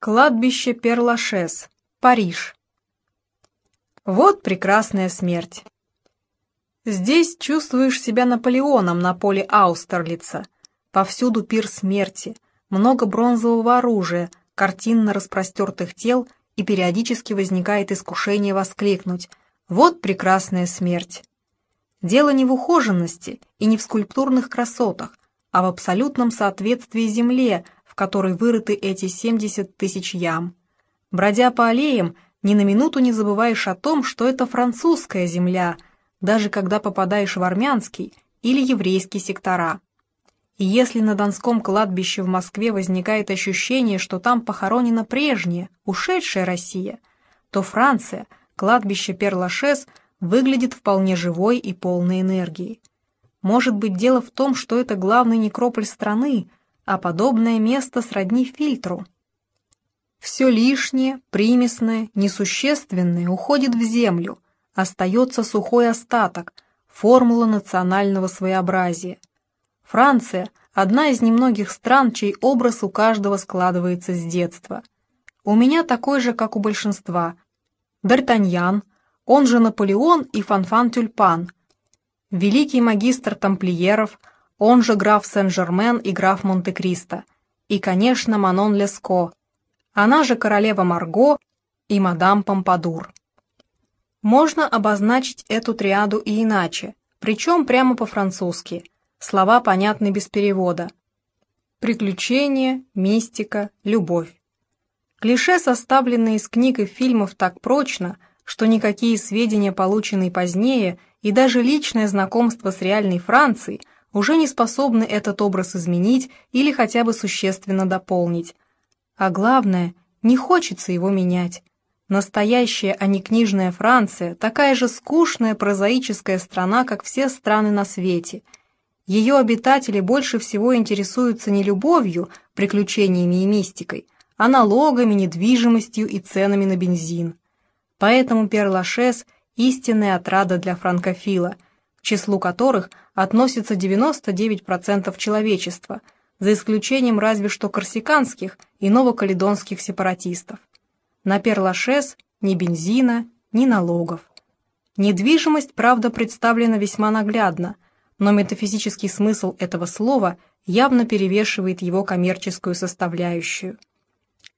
Кладбище Перлашес, Париж. Вот прекрасная смерть. Здесь чувствуешь себя Наполеоном на поле Аустерлица. Повсюду пир смерти, много бронзового оружия, картинно распростертых тел, и периодически возникает искушение воскликнуть «Вот прекрасная смерть!». Дело не в ухоженности и не в скульптурных красотах, а в абсолютном соответствии земле – которой вырыты эти 70 тысяч ям. Бродя по аллеям, ни на минуту не забываешь о том, что это французская земля, даже когда попадаешь в армянский или еврейский сектора. И если на Донском кладбище в Москве возникает ощущение, что там похоронена прежняя, ушедшая Россия, то Франция, кладбище Перлашес, выглядит вполне живой и полной энергией. Может быть, дело в том, что это главный некрополь страны, а подобное место сродни фильтру. Все лишнее, примесное, несущественное уходит в землю, остается сухой остаток, формула национального своеобразия. Франция – одна из немногих стран, чей образ у каждого складывается с детства. У меня такой же, как у большинства. Д'Артаньян, он же Наполеон и Фанфан Тюльпан, великий магистр тамплиеров – он же граф Сен-Жермен и граф Монте-Кристо, и, конечно, Манон Леско, она же королева Марго и мадам Помпадур. Можно обозначить эту триаду и иначе, причем прямо по-французски, слова понятны без перевода. Приключения, мистика, любовь. Клише, составленные из книг и фильмов так прочно, что никакие сведения, полученные позднее, и даже личное знакомство с реальной Францией – уже не способны этот образ изменить или хотя бы существенно дополнить. А главное, не хочется его менять. Настоящая, а не книжная Франция, такая же скучная прозаическая страна, как все страны на свете. Ее обитатели больше всего интересуются не любовью, приключениями и мистикой, а налогами, недвижимостью и ценами на бензин. Поэтому Перлашес – истинная отрада для франкофила – к числу которых относится 99% человечества, за исключением разве что корсиканских и новокаледонских сепаратистов. На Перлашес ни бензина, ни налогов. Недвижимость, правда, представлена весьма наглядно, но метафизический смысл этого слова явно перевешивает его коммерческую составляющую.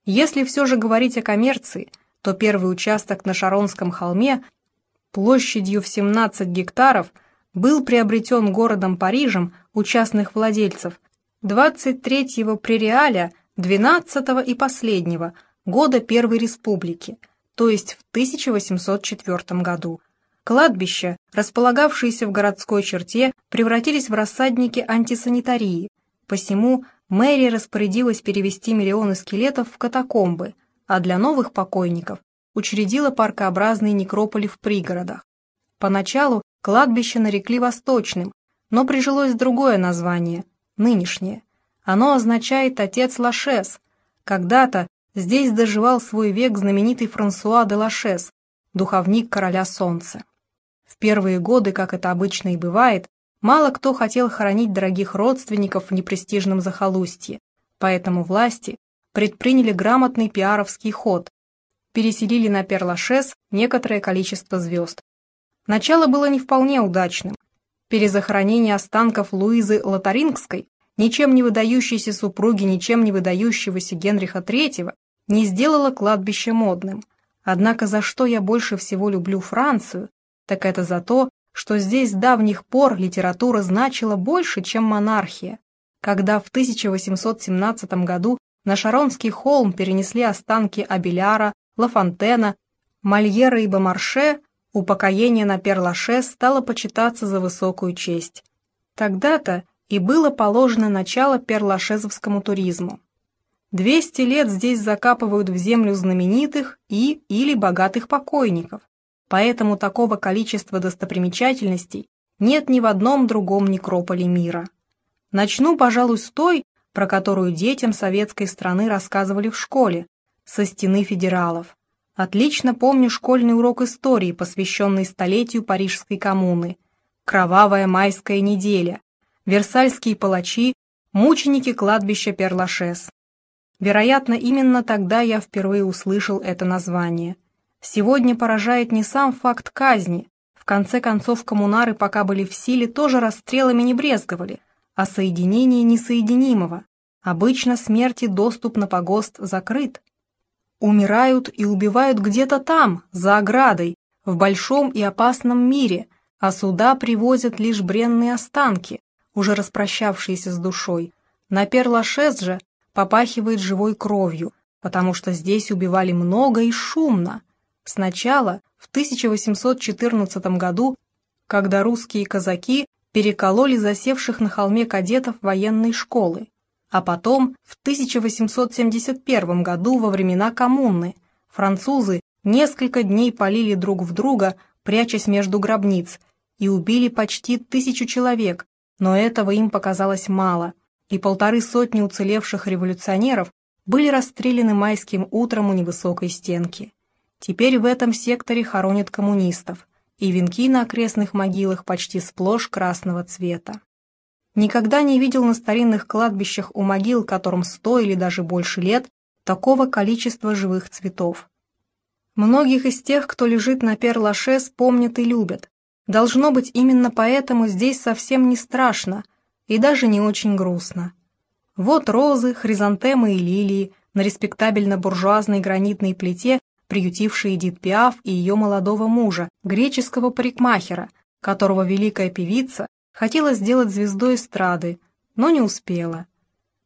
Если все же говорить о коммерции, то первый участок на Шаронском холме площадью в 17 гектаров – был приобретен городом Парижем у частных владельцев 23-го пререаля 12-го и последнего года Первой Республики, то есть в 1804 году. Кладбища, располагавшиеся в городской черте, превратились в рассадники антисанитарии, посему мэрия распорядилась перевести миллионы скелетов в катакомбы, а для новых покойников учредила паркообразные некрополи в пригородах. Поначалу Кладбище нарекли Восточным, но прижилось другое название, нынешнее. Оно означает «отец Лашес». Когда-то здесь доживал свой век знаменитый Франсуа де Лашес, духовник короля солнца. В первые годы, как это обычно и бывает, мало кто хотел хоронить дорогих родственников в непрестижном захолустье, поэтому власти предприняли грамотный пиаровский ход, переселили на Перлашес некоторое количество звезд. Начало было не вполне удачным. Перезахоронение останков Луизы Лотарингской, ничем не выдающейся супруги ничем не выдающегося Генриха III, не сделало кладбище модным. Однако за что я больше всего люблю Францию, так это за то, что здесь с давних пор литература значила больше, чем монархия. Когда в 1817 году на Шаронский холм перенесли останки Абеляра, Лафонтена, Мольера и Бомарше, упокоение на Перлаше стало почитаться за высокую честь. Тогда-то и было положено начало перлашезовскому туризму. Двести лет здесь закапывают в землю знаменитых и или богатых покойников, поэтому такого количества достопримечательностей нет ни в одном другом некрополе мира. Начну, пожалуй, с той, про которую детям советской страны рассказывали в школе, со стены федералов. Отлично помню школьный урок истории, посвященный столетию Парижской коммуны. Кровавая майская неделя. Версальские палачи, мученики кладбища Перлашес. Вероятно, именно тогда я впервые услышал это название. Сегодня поражает не сам факт казни. В конце концов, коммунары, пока были в силе, тоже расстрелами не брезговали, а соединение несоединимого. Обычно смерти доступ на погост закрыт. Умирают и убивают где-то там, за оградой, в большом и опасном мире, а сюда привозят лишь бренные останки, уже распрощавшиеся с душой. На Перлашес же попахивает живой кровью, потому что здесь убивали много и шумно. Сначала, в 1814 году, когда русские казаки перекололи засевших на холме кадетов военной школы, а потом, в 1871 году, во времена коммуны, французы несколько дней полили друг в друга, прячась между гробниц, и убили почти тысячу человек, но этого им показалось мало, и полторы сотни уцелевших революционеров были расстреляны майским утром у невысокой стенки. Теперь в этом секторе хоронят коммунистов, и венки на окрестных могилах почти сплошь красного цвета. Никогда не видел на старинных кладбищах у могил, которым сто или даже больше лет, такого количества живых цветов. Многих из тех, кто лежит на Пер-Лашес, помнят и любят. Должно быть, именно поэтому здесь совсем не страшно и даже не очень грустно. Вот розы, хризантемы и лилии на респектабельно-буржуазной гранитной плите, приютившие Эдит Пиаф и ее молодого мужа, греческого парикмахера, которого великая певица Хотела сделать звездой эстрады, но не успела.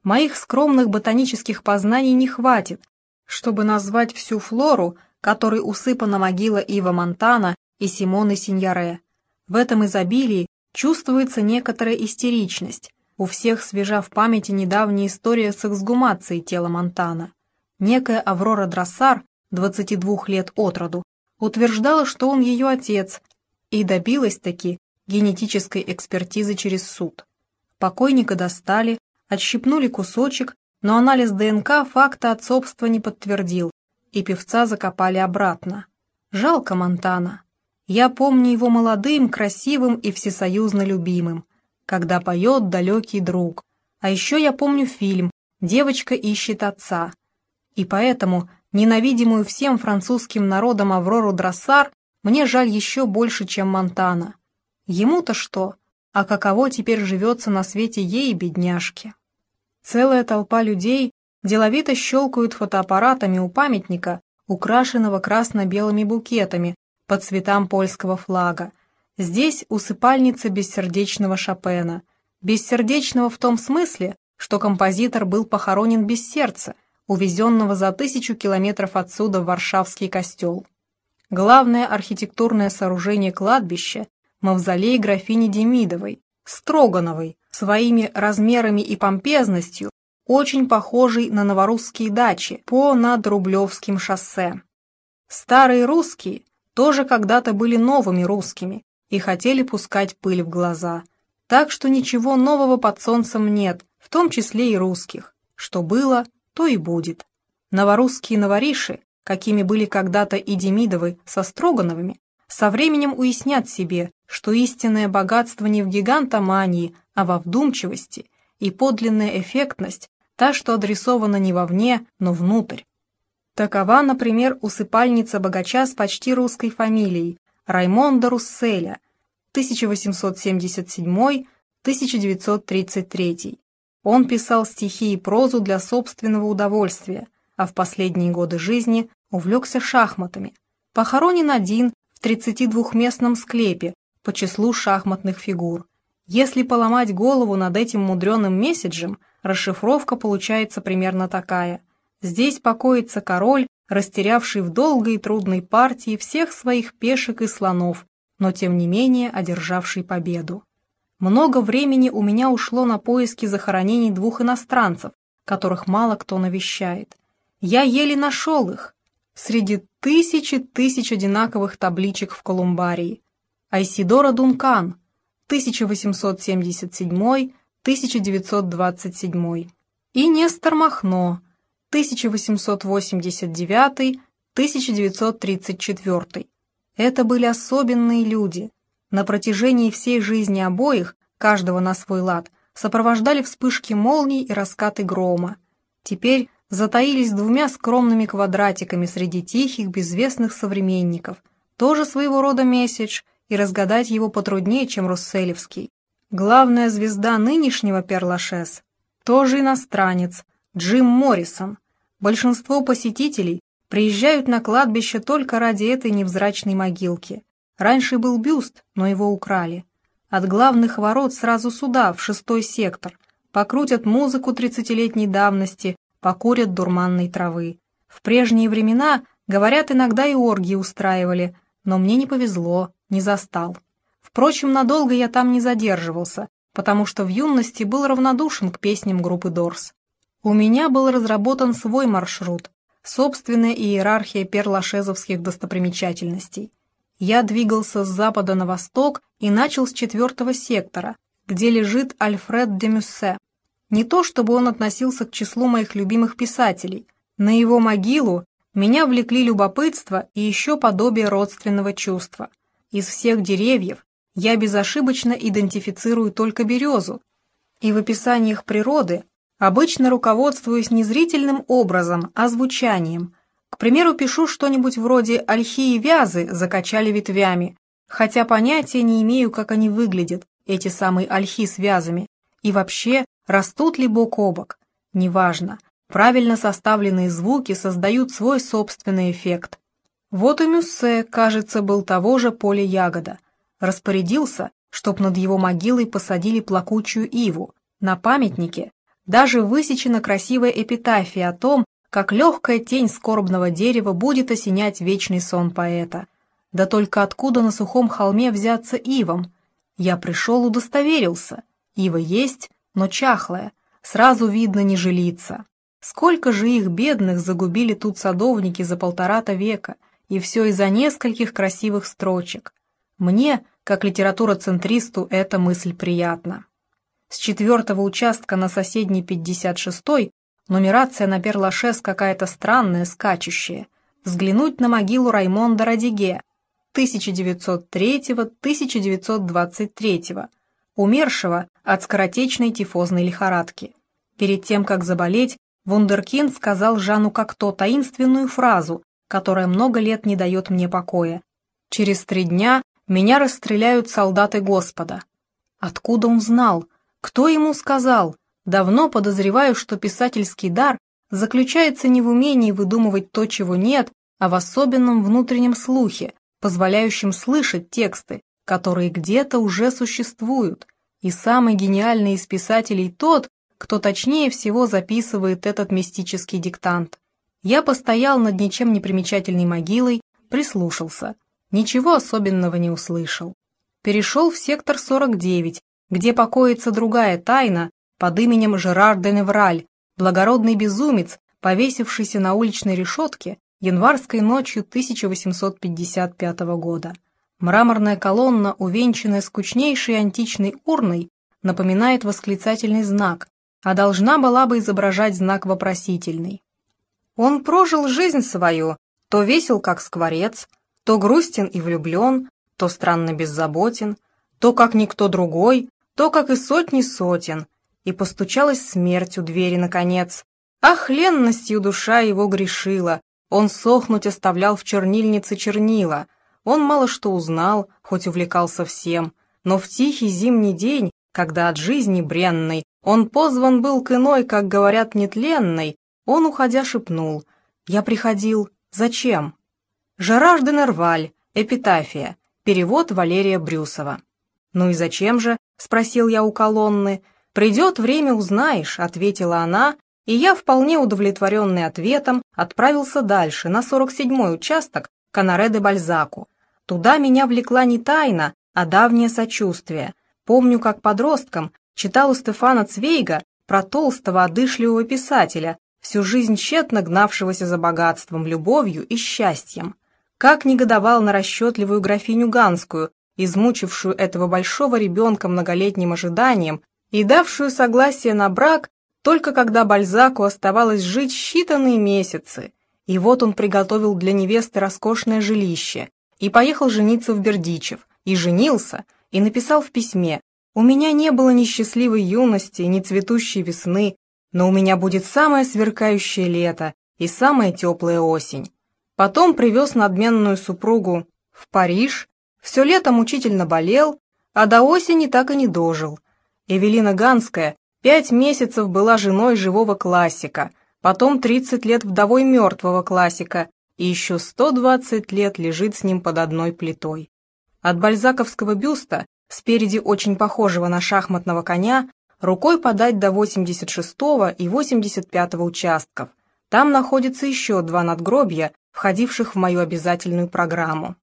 Моих скромных ботанических познаний не хватит, чтобы назвать всю флору, которой усыпана могила Ива Монтана и Симоны Синьяре. В этом изобилии чувствуется некоторая истеричность. У всех свежа в памяти недавняя история с эксгумацией тела Монтана. Некая Аврора Дроссар, 22 лет от роду, утверждала, что он ее отец, и добилась таки, генетической экспертизы через суд. Покойника достали, отщипнули кусочек, но анализ ДНК факта отцовства не подтвердил, и певца закопали обратно. Жалко Монтана. Я помню его молодым, красивым и всесоюзно любимым, когда поет далекий друг. А еще я помню фильм «Девочка ищет отца». И поэтому ненавидимую всем французским народом Аврору Дроссар мне жаль еще больше, чем Монтана. Ему-то что? А каково теперь живется на свете ей, бедняжке? Целая толпа людей деловито щелкают фотоаппаратами у памятника, украшенного красно-белыми букетами по цветам польского флага. Здесь усыпальница бессердечного Шопена. Бессердечного в том смысле, что композитор был похоронен без сердца, увезенного за тысячу километров отсюда в Варшавский костел. Главное архитектурное сооружение кладбища мавзолей графини Демидовой, Строгановой, своими размерами и помпезностью, очень похожий на новорусские дачи по надрублевским шоссе. Старые русские тоже когда-то были новыми русскими и хотели пускать пыль в глаза. Так что ничего нового под солнцем нет, в том числе и русских. Что было, то и будет. Новорусские новориши, какими были когда-то и Демидовы со Строгановыми, со временем уяснят себе, что истинное богатство не в гигантомании, а во вдумчивости, и подлинная эффектность та, что адресована не вовне, но внутрь. Такова, например, усыпальница богача с почти русской фамилией Раймонда Русселя, 1877-1933. Он писал стихи и прозу для собственного удовольствия, а в последние годы жизни увлекся шахматами. Похоронен один в 32-местном склепе по числу шахматных фигур. Если поломать голову над этим мудреным месседжем, расшифровка получается примерно такая. Здесь покоится король, растерявший в долгой и трудной партии всех своих пешек и слонов, но тем не менее одержавший победу. Много времени у меня ушло на поиски захоронений двух иностранцев, которых мало кто навещает. Я еле нашел их, среди тысячи тысяч одинаковых табличек в колумбарии. Айсидора Дункан, 1877-1927. И Нестор Махно, 1889-1934. Это были особенные люди. На протяжении всей жизни обоих, каждого на свой лад, сопровождали вспышки молний и раскаты грома. Теперь затаились двумя скромными квадратиками среди тихих, безвестных современников. Тоже своего рода месседж, и разгадать его потруднее, чем Русселевский. Главная звезда нынешнего Перлашес тоже иностранец, Джим Моррисон. Большинство посетителей приезжают на кладбище только ради этой невзрачной могилки. Раньше был бюст, но его украли. От главных ворот сразу сюда, в шестой сектор. Покрутят музыку тридцатилетней давности, покурят дурманной травы. В прежние времена, говорят, иногда и оргии устраивали, но мне не повезло, не застал. Впрочем, надолго я там не задерживался, потому что в юности был равнодушен к песням группы Дорс. У меня был разработан свой маршрут, собственная иерархия перлашезовских достопримечательностей. Я двигался с запада на восток и начал с четвертого сектора, где лежит Альфред де Мюссе. Не то чтобы он относился к числу моих любимых писателей. На его могилу меня влекли любопытство и еще подобие родственного чувства. Из всех деревьев я безошибочно идентифицирую только березу, и в описаниях природы обычно руководствуюсь не зрительным образом, а звучанием – к примеру, пишу что-нибудь вроде «ольхи и вязы закачали ветвями», хотя понятия не имею, как они выглядят, эти самые ольхи с вязами, и вообще, растут ли бок о бок. Неважно, правильно составленные звуки создают свой собственный эффект. Вот и Мюссе, кажется, был того же поля ягода. Распорядился, чтоб над его могилой посадили плакучую иву. На памятнике даже высечена красивая эпитафия о том, как легкая тень скорбного дерева будет осенять вечный сон поэта. Да только откуда на сухом холме взяться ивом? Я пришел, удостоверился. Ива есть, но чахлая, сразу видно не жилица. Сколько же их бедных загубили тут садовники за полтора-то века, и все из-за нескольких красивых строчек. Мне, как литература-центристу, эта мысль приятна. С четвертого участка на соседней 56-й Нумерация на перлашес какая-то странная, скачущая. Взглянуть на могилу Раймонда Радиге 1903-1923, умершего от скоротечной тифозной лихорадки. Перед тем, как заболеть, Вундеркинд сказал Жану Кокто таинственную фразу, которая много лет не дает мне покоя. «Через три дня меня расстреляют солдаты Господа». Откуда он знал? Кто ему сказал? Давно подозреваю, что писательский дар заключается не в умении выдумывать то, чего нет, а в особенном внутреннем слухе, позволяющем слышать тексты, которые где-то уже существуют. И самый гениальный из писателей тот, кто точнее всего записывает этот мистический диктант. Я постоял над ничем не примечательной могилой, прислушался. Ничего особенного не услышал. Перешел в сектор 49, где покоится другая тайна, под именем Жерар де Невраль, благородный безумец, повесившийся на уличной решетке январской ночью 1855 года. Мраморная колонна, увенчанная скучнейшей античной урной, напоминает восклицательный знак, а должна была бы изображать знак вопросительный. Он прожил жизнь свою, то весел, как скворец, то грустен и влюблен, то странно беззаботен, то как никто другой, то как и сотни сотен, и постучалась смерть у двери наконец. Ах, ленностью душа его грешила, он сохнуть оставлял в чернильнице чернила. Он мало что узнал, хоть увлекался всем, но в тихий зимний день, когда от жизни бренной он позван был к иной, как говорят, нетленной, он, уходя, шепнул «Я приходил. Зачем?» Жерар де Нерваль, эпитафия, перевод Валерия Брюсова. «Ну и зачем же?» — спросил я у колонны — «Придет время, узнаешь», — ответила она, и я, вполне удовлетворенный ответом, отправился дальше, на 47-й участок Канаре де Бальзаку. Туда меня влекла не тайна, а давнее сочувствие. Помню, как подростком читал у Стефана Цвейга про толстого, одышливого писателя, всю жизнь тщетно гнавшегося за богатством, любовью и счастьем. Как негодовал на расчетливую графиню Ганскую, измучившую этого большого ребенка многолетним ожиданием и давшую согласие на брак только когда Бальзаку оставалось жить считанные месяцы. И вот он приготовил для невесты роскошное жилище и поехал жениться в Бердичев, и женился, и написал в письме «У меня не было ни счастливой юности, ни цветущей весны, но у меня будет самое сверкающее лето и самая теплая осень. Потом привез надменную супругу в Париж, все лето мучительно болел, а до осени так и не дожил. Эвелина Ганская пять месяцев была женой живого классика, потом 30 лет вдовой мертвого классика и еще 120 лет лежит с ним под одной плитой. От бальзаковского бюста, спереди очень похожего на шахматного коня, рукой подать до 86 и 85 участков. Там находится еще два надгробья, входивших в мою обязательную программу.